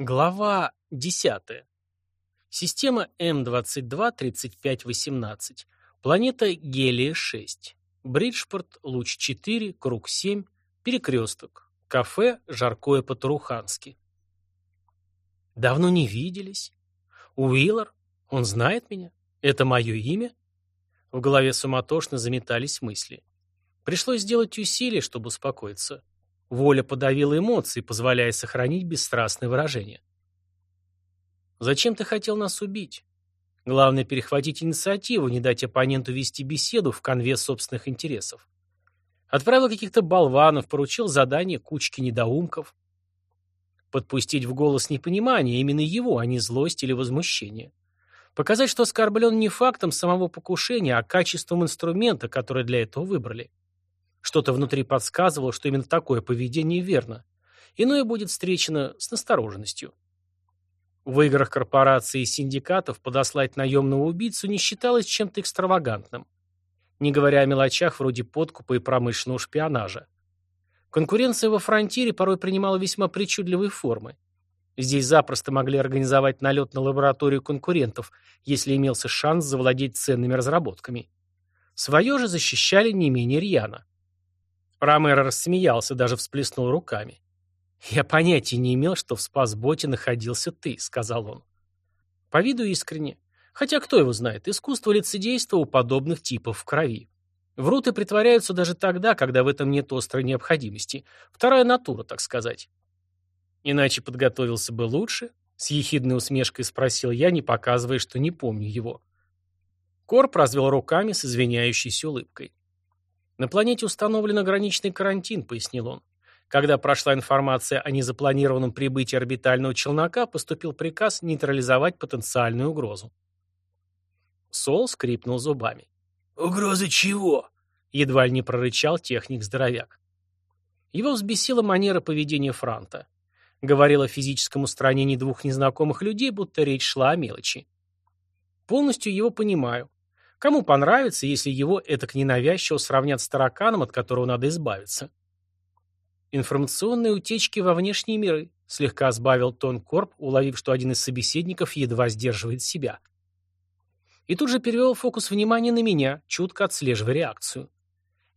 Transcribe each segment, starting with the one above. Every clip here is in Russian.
Глава 10. Система М22-3518. Планета Гелия-6. Бриджпорт, Луч-4, Круг 7, Перекресток. Кафе «Жаркое по-тарухански». Давно не виделись. Уиллар? Он знает меня? Это мое имя? В голове суматошно заметались мысли. Пришлось сделать усилие, чтобы успокоиться. Воля подавила эмоции, позволяя сохранить бесстрастное выражение. «Зачем ты хотел нас убить? Главное, перехватить инициативу, не дать оппоненту вести беседу в конве собственных интересов. Отправил каких-то болванов, поручил задание кучке недоумков. Подпустить в голос непонимание именно его, а не злость или возмущение. Показать, что оскорблен не фактом самого покушения, а качеством инструмента, который для этого выбрали. Что-то внутри подсказывало, что именно такое поведение верно. Иное будет встречено с настороженностью. В играх корпораций и синдикатов подослать наемного убийцу не считалось чем-то экстравагантным. Не говоря о мелочах вроде подкупа и промышленного шпионажа. Конкуренция во фронтире порой принимала весьма причудливые формы. Здесь запросто могли организовать налет на лабораторию конкурентов, если имелся шанс завладеть ценными разработками. Свое же защищали не менее рьяно. Ромеро рассмеялся, даже всплеснул руками. «Я понятия не имел, что в спасботе находился ты», — сказал он. По виду искренне. Хотя кто его знает, искусство лицедейства у подобных типов в крови. Врут и притворяются даже тогда, когда в этом нет острой необходимости. Вторая натура, так сказать. Иначе подготовился бы лучше, с ехидной усмешкой спросил я, не показывая, что не помню его. Корп развел руками с извиняющейся улыбкой. «На планете установлен ограниченный карантин», — пояснил он. Когда прошла информация о незапланированном прибытии орбитального челнока, поступил приказ нейтрализовать потенциальную угрозу. Сол скрипнул зубами. «Угроза чего?» — едва ли не прорычал техник-здоровяк. Его взбесила манера поведения Франта. Говорил о физическом устранении двух незнакомых людей, будто речь шла о мелочи. Полностью его понимаю. Кому понравится, если его этак ненавязчиво сравнят с тараканом, от которого надо избавиться? Информационные утечки во внешние миры, слегка сбавил тон Корп, уловив, что один из собеседников едва сдерживает себя. И тут же перевел фокус внимания на меня, чутко отслеживая реакцию.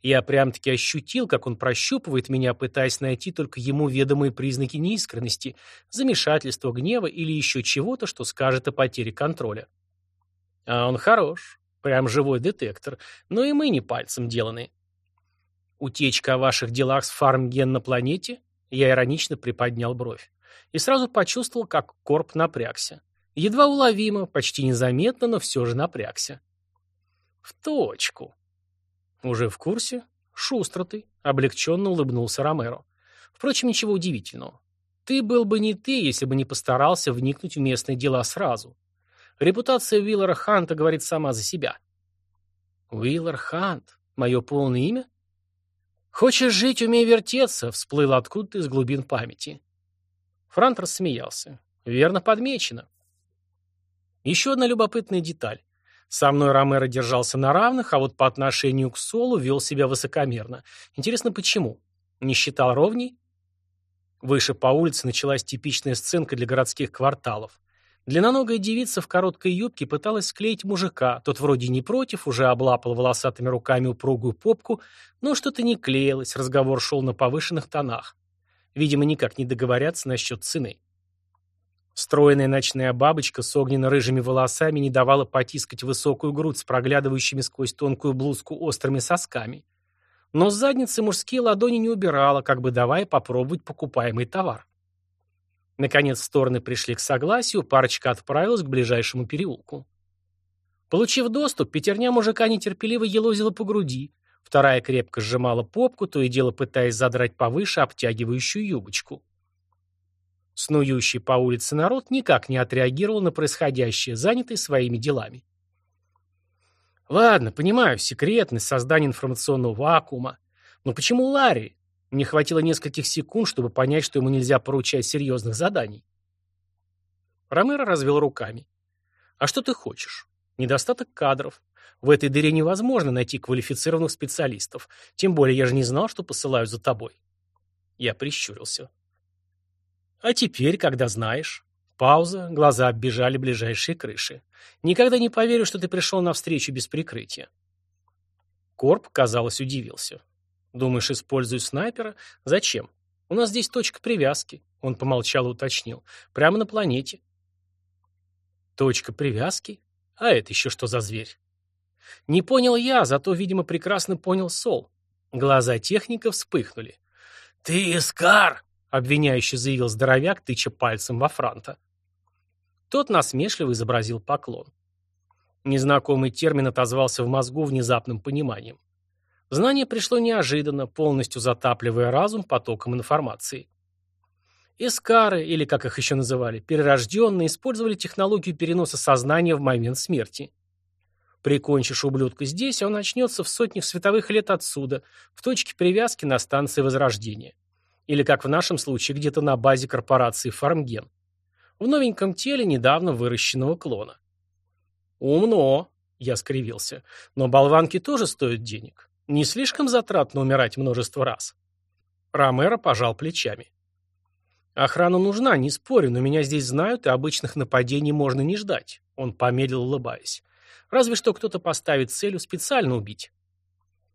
Я прям-таки ощутил, как он прощупывает меня, пытаясь найти только ему ведомые признаки неискренности, замешательства, гнева или еще чего-то, что скажет о потере контроля. А он хорош. Прям живой детектор. Но и мы не пальцем деланы. Утечка о ваших делах с фармген на планете? Я иронично приподнял бровь. И сразу почувствовал, как корп напрягся. Едва уловимо, почти незаметно, но все же напрягся. В точку. Уже в курсе? Шустро ты, облегченно улыбнулся Ромеро. Впрочем, ничего удивительного. Ты был бы не ты, если бы не постарался вникнуть в местные дела сразу. Репутация Уиллара Ханта говорит сама за себя. Уиллар Хант? Мое полное имя? Хочешь жить, умей вертеться, всплыло откуда-то из глубин памяти. Франт рассмеялся. Верно подмечено. Еще одна любопытная деталь. Со мной Ромеро держался на равных, а вот по отношению к Солу вел себя высокомерно. Интересно, почему? Не считал ровней? Выше по улице началась типичная сценка для городских кварталов. Длинноногая девица в короткой юбке пыталась склеить мужика, тот вроде не против, уже облапал волосатыми руками упругую попку, но что-то не клеилось, разговор шел на повышенных тонах. Видимо, никак не договорятся насчет цены. Стройная ночная бабочка с огненно-рыжими волосами не давала потискать высокую грудь с проглядывающими сквозь тонкую блузку острыми сосками. Но с задницы мужские ладони не убирала, как бы давая попробовать покупаемый товар. Наконец стороны пришли к согласию, парочка отправилась к ближайшему переулку. Получив доступ, пятерня мужика нетерпеливо елозила по груди, вторая крепко сжимала попку, то и дело пытаясь задрать повыше обтягивающую юбочку. Снующий по улице народ никак не отреагировал на происходящее, занятый своими делами. Ладно, понимаю, секретность, создание информационного вакуума. Но почему Ларри? Мне хватило нескольких секунд, чтобы понять, что ему нельзя поручать серьезных заданий. Ромеро развел руками. А что ты хочешь? Недостаток кадров. В этой дыре невозможно найти квалифицированных специалистов. Тем более я же не знал, что посылаю за тобой. Я прищурился. А теперь, когда знаешь... Пауза, глаза оббежали ближайшие крыши. Никогда не поверю, что ты пришел на встречу без прикрытия. Корп, казалось, удивился. Думаешь, использую снайпера? Зачем? У нас здесь точка привязки. Он помолчал и уточнил. Прямо на планете. Точка привязки? А это еще что за зверь? Не понял я, зато, видимо, прекрасно понял Сол. Глаза техника вспыхнули. «Ты Искар!» — обвиняюще заявил здоровяк, тыча пальцем во франта. Тот насмешливо изобразил поклон. Незнакомый термин отозвался в мозгу внезапным пониманием. Знание пришло неожиданно, полностью затапливая разум потоком информации. Эскары, или как их еще называли, перерожденные, использовали технологию переноса сознания в момент смерти. Прикончишь ублюдка здесь, он начнется в сотнях световых лет отсюда, в точке привязки на станции Возрождения. Или, как в нашем случае, где-то на базе корпорации «Фармген» в новеньком теле недавно выращенного клона. «Умно», — я скривился, — «но болванки тоже стоят денег. Не слишком затратно умирать множество раз». Ромеро пожал плечами. «Охрана нужна, не спорю, но меня здесь знают, и обычных нападений можно не ждать», — он помедлил, улыбаясь. «Разве что кто-то поставит целью специально убить».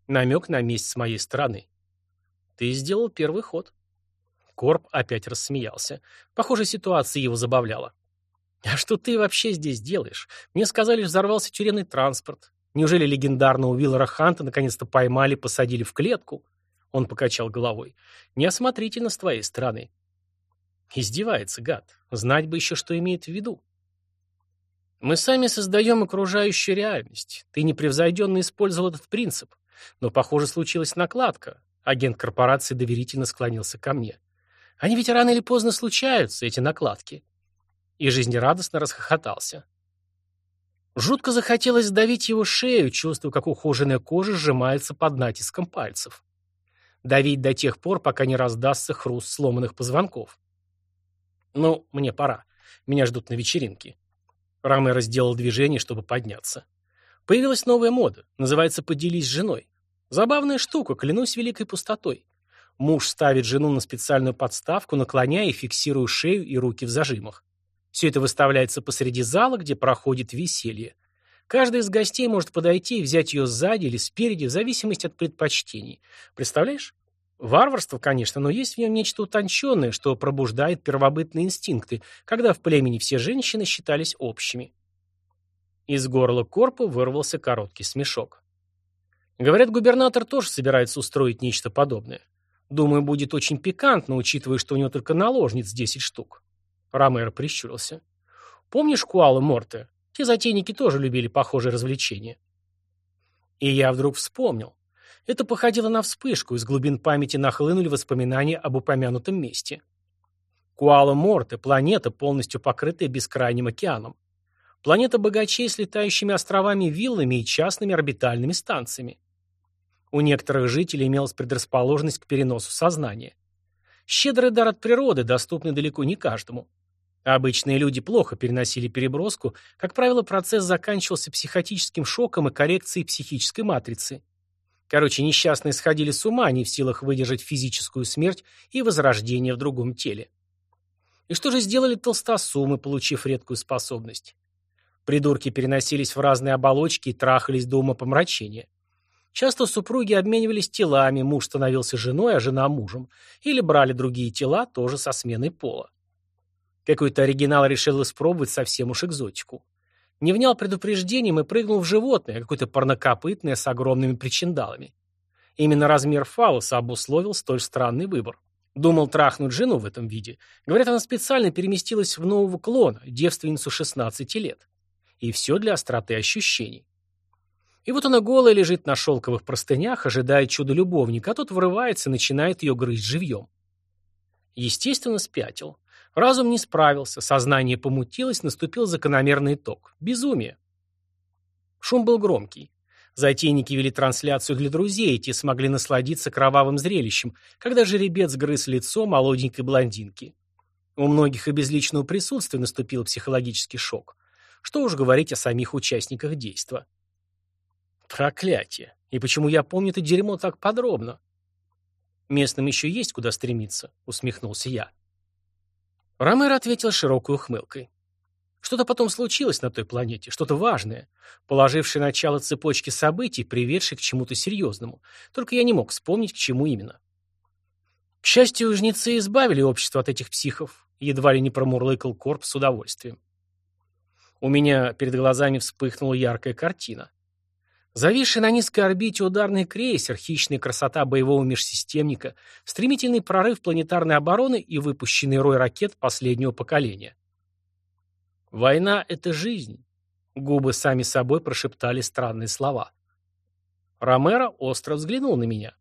Намек на месть с моей стороны. «Ты сделал первый ход». Корп опять рассмеялся. Похоже, ситуация его забавляла. «А что ты вообще здесь делаешь? Мне сказали, взорвался тюремный транспорт. Неужели легендарного Уиллера Ханта наконец-то поймали, посадили в клетку?» Он покачал головой. «Неосмотрительно с твоей стороны». Издевается, гад. Знать бы еще, что имеет в виду. Мы сами создаем окружающую реальность. Ты непревзойденно использовал этот принцип. Но, похоже, случилась накладка. Агент корпорации доверительно склонился ко мне. Они ведь рано или поздно случаются, эти накладки. И жизнерадостно расхохотался. Жутко захотелось сдавить его шею, чувствуя, как ухоженная кожа сжимается под натиском пальцев. Давить до тех пор, пока не раздастся хруст сломанных позвонков. Ну, мне пора. Меня ждут на вечеринке. Ромеро сделал движение, чтобы подняться. Появилась новая мода. Называется «поделись с женой». Забавная штука, клянусь великой пустотой. Муж ставит жену на специальную подставку, наклоняя и фиксируя шею и руки в зажимах. Все это выставляется посреди зала, где проходит веселье. Каждый из гостей может подойти и взять ее сзади или спереди, в зависимости от предпочтений. Представляешь? Варварство, конечно, но есть в нем нечто утонченное, что пробуждает первобытные инстинкты, когда в племени все женщины считались общими. Из горла Корпа вырвался короткий смешок. Говорят, губернатор тоже собирается устроить нечто подобное. Думаю, будет очень пикантно, учитывая, что у него только наложниц 10 штук. Ромеро прищурился. Помнишь Куала Морте? Те затейники тоже любили похожие развлечения. И я вдруг вспомнил. Это походило на вспышку, из глубин памяти нахлынули воспоминания об упомянутом месте. Куала-Морте – планета, полностью покрытая бескрайним океаном. Планета богачей с летающими островами, виллами и частными орбитальными станциями. У некоторых жителей имелась предрасположенность к переносу сознания. Щедрый дар от природы, доступный далеко не каждому. Обычные люди плохо переносили переброску, как правило, процесс заканчивался психотическим шоком и коррекцией психической матрицы. Короче, несчастные сходили с ума, не в силах выдержать физическую смерть и возрождение в другом теле. И что же сделали толстосумы, получив редкую способность? Придурки переносились в разные оболочки и трахались до умопомрачения. Часто супруги обменивались телами, муж становился женой, а жена мужем. Или брали другие тела, тоже со сменой пола. Какой-то оригинал решил испробовать совсем уж экзотику. Не внял предупреждением и прыгнул в животное, какое-то парнокопытное с огромными причиндалами. Именно размер фалоса обусловил столь странный выбор. Думал трахнуть жену в этом виде. Говорят, она специально переместилась в нового клона, девственницу 16 лет. И все для остроты ощущений. И вот она голая лежит на шелковых простынях, ожидая чудо-любовника, а тот врывается и начинает ее грызть живьем. Естественно, спятил. Разум не справился, сознание помутилось, наступил закономерный итог. Безумие. Шум был громкий. Затейники вели трансляцию для друзей, и те смогли насладиться кровавым зрелищем, когда жеребец грыз лицо молоденькой блондинки. У многих и без личного присутствия наступил психологический шок. Что уж говорить о самих участниках действа. Проклятие. И почему я помню это дерьмо так подробно? Местным еще есть куда стремиться, усмехнулся я. Ромеро ответил широкой ухмылкой. Что-то потом случилось на той планете, что-то важное, положившее начало цепочке событий, приведшей к чему-то серьезному. Только я не мог вспомнить, к чему именно. К счастью, жнецы избавили общество от этих психов, едва ли не промурлыкал Корп с удовольствием. У меня перед глазами вспыхнула яркая картина. Зависший на низкой орбите ударный крейсер, хищная красота боевого межсистемника, стремительный прорыв планетарной обороны и выпущенный рой ракет последнего поколения. «Война — это жизнь», — губы сами собой прошептали странные слова. Ромеро остро взглянул на меня.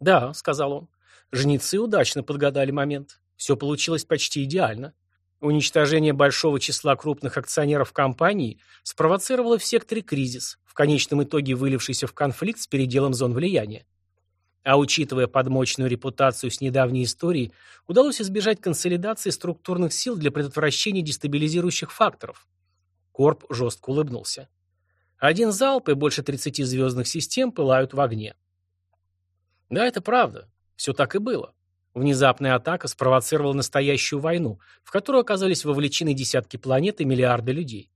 «Да», — сказал он, — «жнецы удачно подгадали момент. Все получилось почти идеально. Уничтожение большого числа крупных акционеров компании спровоцировало в секторе кризис, в конечном итоге вылившийся в конфликт с переделом зон влияния. А учитывая подмочную репутацию с недавней историей, удалось избежать консолидации структурных сил для предотвращения дестабилизирующих факторов. Корп жестко улыбнулся. Один залп и больше 30 звездных систем пылают в огне. Да, это правда. Все так и было. Внезапная атака спровоцировала настоящую войну, в которую оказались вовлечены десятки планет и миллиарды людей.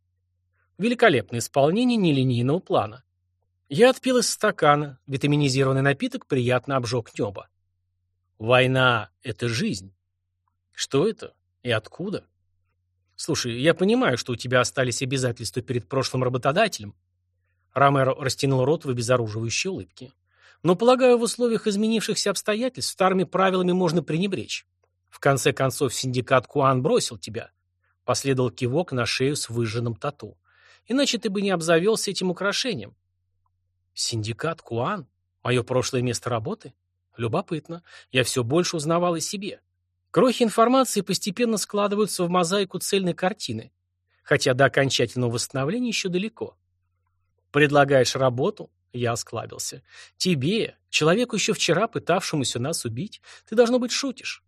Великолепное исполнение нелинейного плана. Я отпил из стакана. Витаминизированный напиток приятно обжег небо. Война — это жизнь. Что это? И откуда? Слушай, я понимаю, что у тебя остались обязательства перед прошлым работодателем. Ромеро растянул рот в обезоруживающей улыбке. Но, полагаю, в условиях изменившихся обстоятельств старыми правилами можно пренебречь. В конце концов, синдикат Куан бросил тебя. Последовал кивок на шею с выжженным тату. Иначе ты бы не обзавелся этим украшением. Синдикат Куан? Мое прошлое место работы? Любопытно. Я все больше узнавал о себе. Крохи информации постепенно складываются в мозаику цельной картины. Хотя до окончательного восстановления еще далеко. Предлагаешь работу? Я осклабился. Тебе, человеку еще вчера пытавшемуся нас убить, ты, должно быть, шутишь.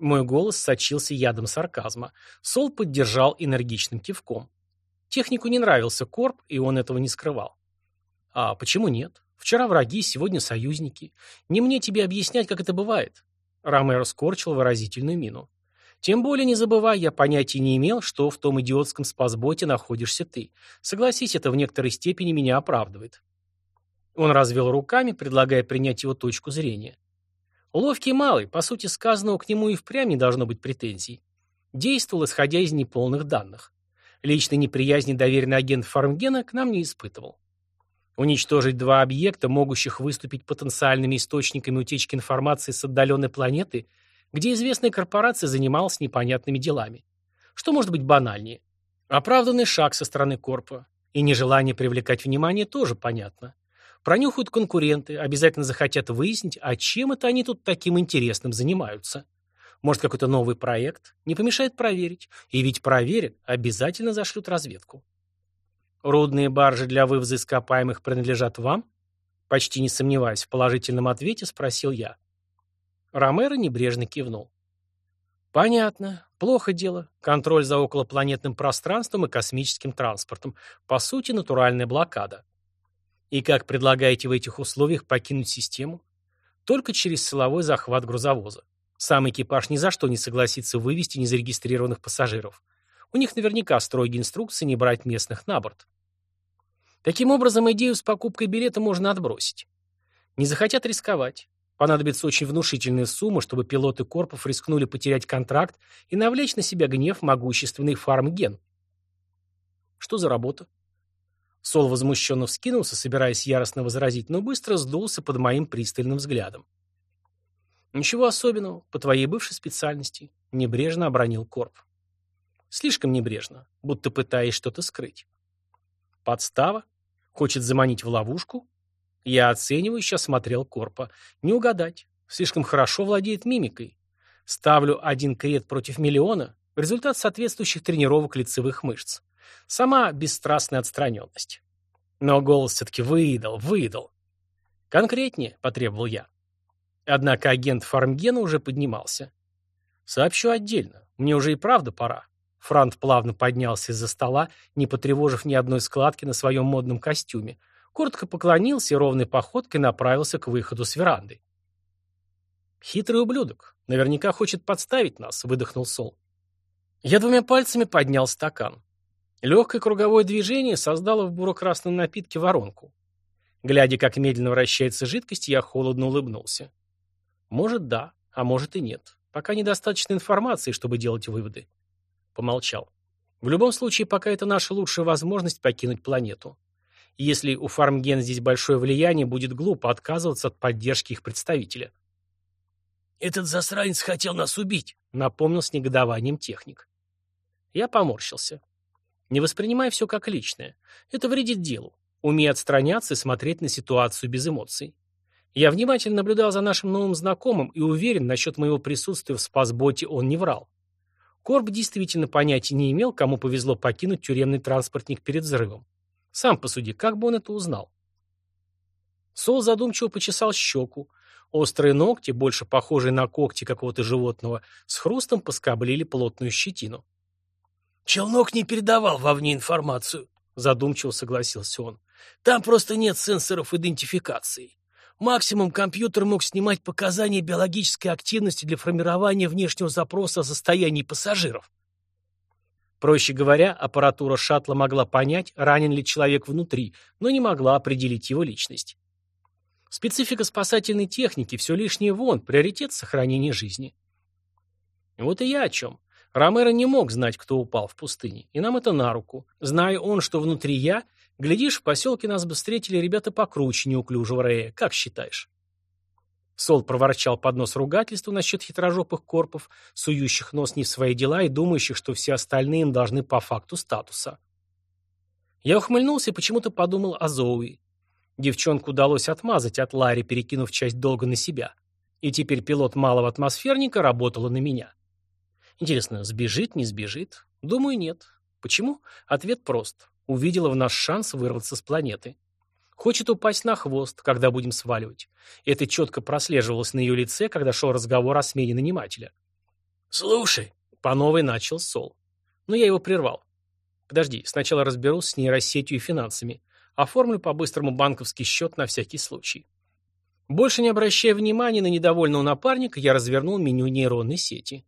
Мой голос сочился ядом сарказма. Сол поддержал энергичным кивком. Технику не нравился Корп, и он этого не скрывал. А почему нет? Вчера враги, сегодня союзники. Не мне тебе объяснять, как это бывает. Ромеро скорчил выразительную мину. Тем более не забывай, я понятия не имел, что в том идиотском спасботе находишься ты. Согласись, это в некоторой степени меня оправдывает. Он развел руками, предлагая принять его точку зрения. Ловкий малый, по сути сказанного к нему и впрямь не должно быть претензий. Действовал, исходя из неполных данных. Личной неприязни доверенный агент Фармгена к нам не испытывал. Уничтожить два объекта, могущих выступить потенциальными источниками утечки информации с отдаленной планеты, где известная корпорация занималась непонятными делами. Что может быть банальнее? Оправданный шаг со стороны Корпа. И нежелание привлекать внимание тоже понятно. Пронюхают конкуренты, обязательно захотят выяснить, а чем это они тут таким интересным занимаются. Может, какой-то новый проект? Не помешает проверить. И ведь проверят, обязательно зашлют разведку. Рудные баржи для вывоза ископаемых принадлежат вам? Почти не сомневаясь в положительном ответе, спросил я. Ромеро небрежно кивнул. Понятно. Плохо дело. Контроль за околопланетным пространством и космическим транспортом. По сути, натуральная блокада. И как предлагаете в этих условиях покинуть систему? Только через силовой захват грузовоза. Сам экипаж ни за что не согласится вывести незарегистрированных пассажиров. У них наверняка строгие инструкции не брать местных на борт. Таким образом, идею с покупкой билета можно отбросить. Не захотят рисковать. Понадобится очень внушительная сумма, чтобы пилоты корпов рискнули потерять контракт и навлечь на себя гнев могущественный фармген. Что за работа? Сол возмущенно вскинулся, собираясь яростно возразить, но быстро сдулся под моим пристальным взглядом. «Ничего особенного, по твоей бывшей специальности», — небрежно обронил Корп. Слишком небрежно, будто пытаясь что-то скрыть. Подстава? Хочет заманить в ловушку? Я оценивающе осмотрел Корпа. Не угадать. Слишком хорошо владеет мимикой. Ставлю один крет против миллиона. Результат соответствующих тренировок лицевых мышц. Сама бесстрастная отстраненность. Но голос все-таки выдал, выдал. Конкретнее, потребовал я. Однако агент Фармгена уже поднимался. Сообщу отдельно. Мне уже и правда пора. Франт плавно поднялся из-за стола, не потревожив ни одной складки на своем модном костюме. Коротко поклонился и ровной походкой направился к выходу с веранды. Хитрый ублюдок. Наверняка хочет подставить нас, выдохнул Сол. Я двумя пальцами поднял стакан. Легкое круговое движение создало в буро-красном напитке воронку. Глядя, как медленно вращается жидкость, я холодно улыбнулся. Может, да, а может и нет. Пока недостаточно информации, чтобы делать выводы. Помолчал. В любом случае, пока это наша лучшая возможность покинуть планету. Если у Фармген здесь большое влияние, будет глупо отказываться от поддержки их представителя. «Этот засранец хотел нас убить», — напомнил с негодованием техник. Я поморщился. Не воспринимай все как личное. Это вредит делу. Умей отстраняться и смотреть на ситуацию без эмоций. Я внимательно наблюдал за нашим новым знакомым и уверен, насчет моего присутствия в спасботе он не врал. Корб действительно понятия не имел, кому повезло покинуть тюремный транспортник перед взрывом. Сам посуди, как бы он это узнал? Сол задумчиво почесал щеку. Острые ногти, больше похожие на когти какого-то животного, с хрустом поскоблили плотную щетину. «Челнок не передавал вовне информацию», — задумчиво согласился он. «Там просто нет сенсоров идентификации. Максимум компьютер мог снимать показания биологической активности для формирования внешнего запроса о состоянии пассажиров. Проще говоря, аппаратура шаттла могла понять, ранен ли человек внутри, но не могла определить его личность. Специфика спасательной техники, все лишнее вон, приоритет сохранения жизни. Вот и я о чем. Ромеро не мог знать, кто упал в пустыне, и нам это на руку. Зная он, что внутри я, глядишь, в поселке нас бы встретили ребята покруче неуклюжего Рея, как считаешь? Сол проворчал под нос ругательства насчет хитрожопых корпов, сующих нос не в свои дела и думающих, что все остальные им должны по факту статуса. Я ухмыльнулся и почему-то подумал о Зоуи. Девчонку удалось отмазать от Ларри, перекинув часть долга на себя. И теперь пилот малого атмосферника работала на меня. Интересно, сбежит, не сбежит? Думаю, нет. Почему? Ответ прост. Увидела в нас шанс вырваться с планеты. Хочет упасть на хвост, когда будем сваливать. Это четко прослеживалось на ее лице, когда шел разговор о смене нанимателя. «Слушай», — по новой начал Сол. Но я его прервал. Подожди, сначала разберусь с нейросетью и финансами. Оформлю по-быстрому банковский счет на всякий случай. Больше не обращая внимания на недовольного напарника, я развернул меню нейронной сети.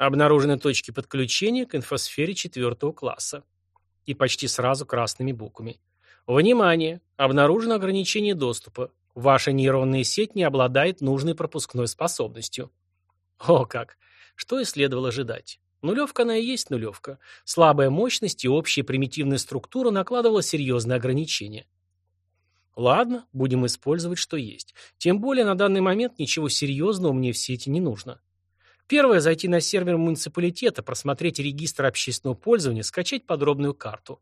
Обнаружены точки подключения к инфосфере четвертого класса. И почти сразу красными буквами. Внимание! Обнаружено ограничение доступа. Ваша нейронная сеть не обладает нужной пропускной способностью. О как! Что и следовало ожидать. Нулевка она и есть нулевка. Слабая мощность и общая примитивная структура накладывала серьезные ограничения. Ладно, будем использовать, что есть. Тем более на данный момент ничего серьезного мне в сети не нужно. Первое – зайти на сервер муниципалитета, просмотреть регистр общественного пользования, скачать подробную карту.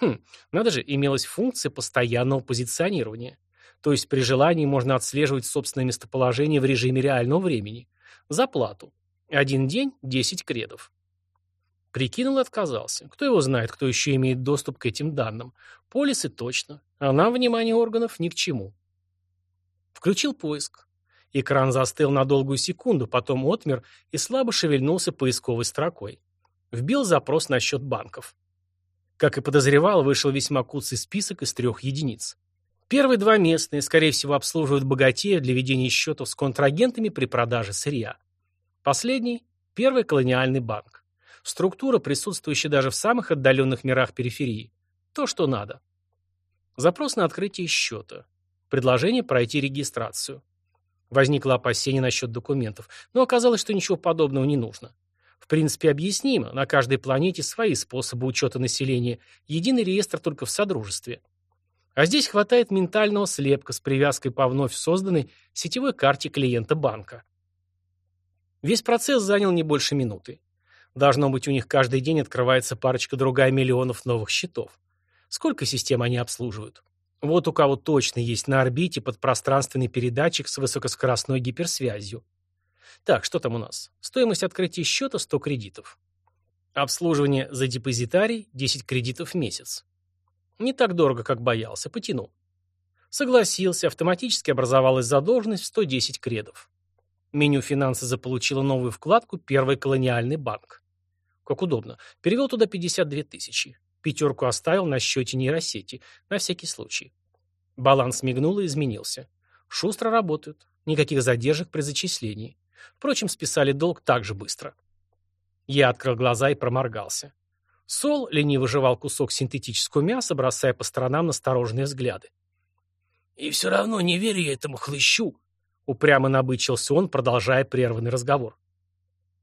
Хм, надо же, имелась функция постоянного позиционирования. То есть при желании можно отслеживать собственное местоположение в режиме реального времени. За плату. Один день – 10 кредов. Прикинул и отказался. Кто его знает, кто еще имеет доступ к этим данным. Полисы точно. А нам внимание органов ни к чему. Включил поиск. Экран застыл на долгую секунду, потом отмер и слабо шевельнулся поисковой строкой. Вбил запрос на счет банков. Как и подозревал, вышел весьма куцый список из трех единиц. Первые два местные, скорее всего, обслуживают богатеев для ведения счетов с контрагентами при продаже сырья. Последний – первый колониальный банк. Структура, присутствующая даже в самых отдаленных мирах периферии. То, что надо. Запрос на открытие счета. Предложение пройти регистрацию. Возникло опасение насчет документов, но оказалось, что ничего подобного не нужно. В принципе, объяснимо. На каждой планете свои способы учета населения. Единый реестр только в Содружестве. А здесь хватает ментального слепка с привязкой по вновь созданной сетевой карте клиента банка. Весь процесс занял не больше минуты. Должно быть, у них каждый день открывается парочка-другая миллионов новых счетов. Сколько систем они обслуживают? Вот у кого точно есть на орбите подпространственный передатчик с высокоскоростной гиперсвязью. Так, что там у нас? Стоимость открытия счета 100 кредитов. Обслуживание за депозитарий 10 кредитов в месяц. Не так дорого, как боялся, потянул. Согласился, автоматически образовалась задолженность в 110 кредов. Меню финансы заполучило новую вкладку «Первый колониальный банк». Как удобно. Перевел туда 52 тысячи. Пятерку оставил на счете нейросети, на всякий случай. Баланс мигнул и изменился. Шустро работают. Никаких задержек при зачислении. Впрочем, списали долг так же быстро. Я открыл глаза и проморгался. Сол лениво жевал кусок синтетического мяса, бросая по сторонам настороженные взгляды. «И все равно не верю я этому хлыщу», — упрямо набычился он, продолжая прерванный разговор.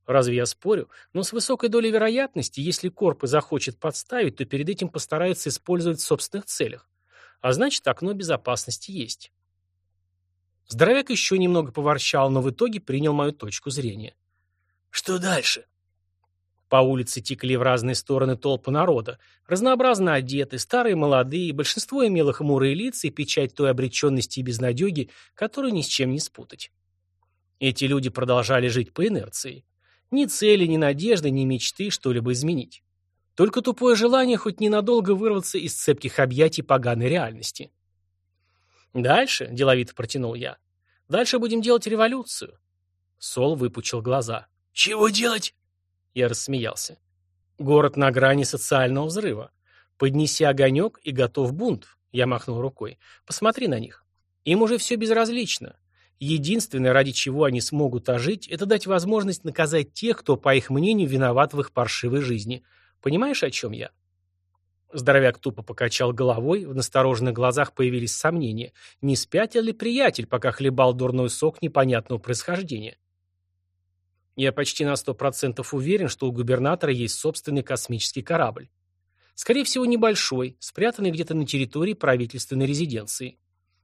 Разве я спорю? Но с высокой долей вероятности, если Корп и захочет подставить, то перед этим постарается использовать в собственных целях. А значит, окно безопасности есть. Здоровяк еще немного поворчал, но в итоге принял мою точку зрения. «Что дальше?» По улице текли в разные стороны толпы народа, разнообразно одеты, старые, молодые, большинство имело хмурые лица и печать той обреченности и безнадеги, которую ни с чем не спутать. Эти люди продолжали жить по инерции. Ни цели, ни надежды, ни мечты что-либо изменить. Только тупое желание хоть ненадолго вырваться из цепких объятий поганой реальности. «Дальше», — деловито протянул я, — «дальше будем делать революцию». Сол выпучил глаза. «Чего делать?» Я рассмеялся. Город на грани социального взрыва. Поднеси огонек и готов бунт. Я махнул рукой. Посмотри на них. Им уже все безразлично. Единственное, ради чего они смогут ожить, это дать возможность наказать тех, кто, по их мнению, виноват в их паршивой жизни. Понимаешь, о чем я? Здоровяк тупо покачал головой, в настороженных глазах появились сомнения. Не спятил ли приятель, пока хлебал дурной сок непонятного происхождения? Я почти на сто процентов уверен, что у губернатора есть собственный космический корабль. Скорее всего, небольшой, спрятанный где-то на территории правительственной резиденции.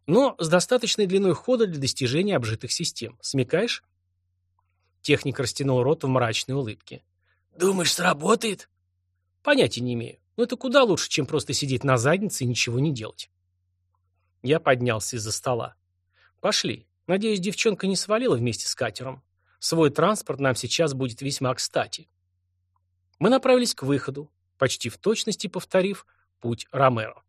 Но с достаточной длиной хода для достижения обжитых систем. Смекаешь? Техник растянул рот в мрачной улыбке. «Думаешь, сработает?» «Понятия не имею. Но это куда лучше, чем просто сидеть на заднице и ничего не делать». Я поднялся из-за стола. «Пошли. Надеюсь, девчонка не свалила вместе с катером. Свой транспорт нам сейчас будет весьма кстати. Мы направились к выходу, почти в точности повторив путь Ромеро.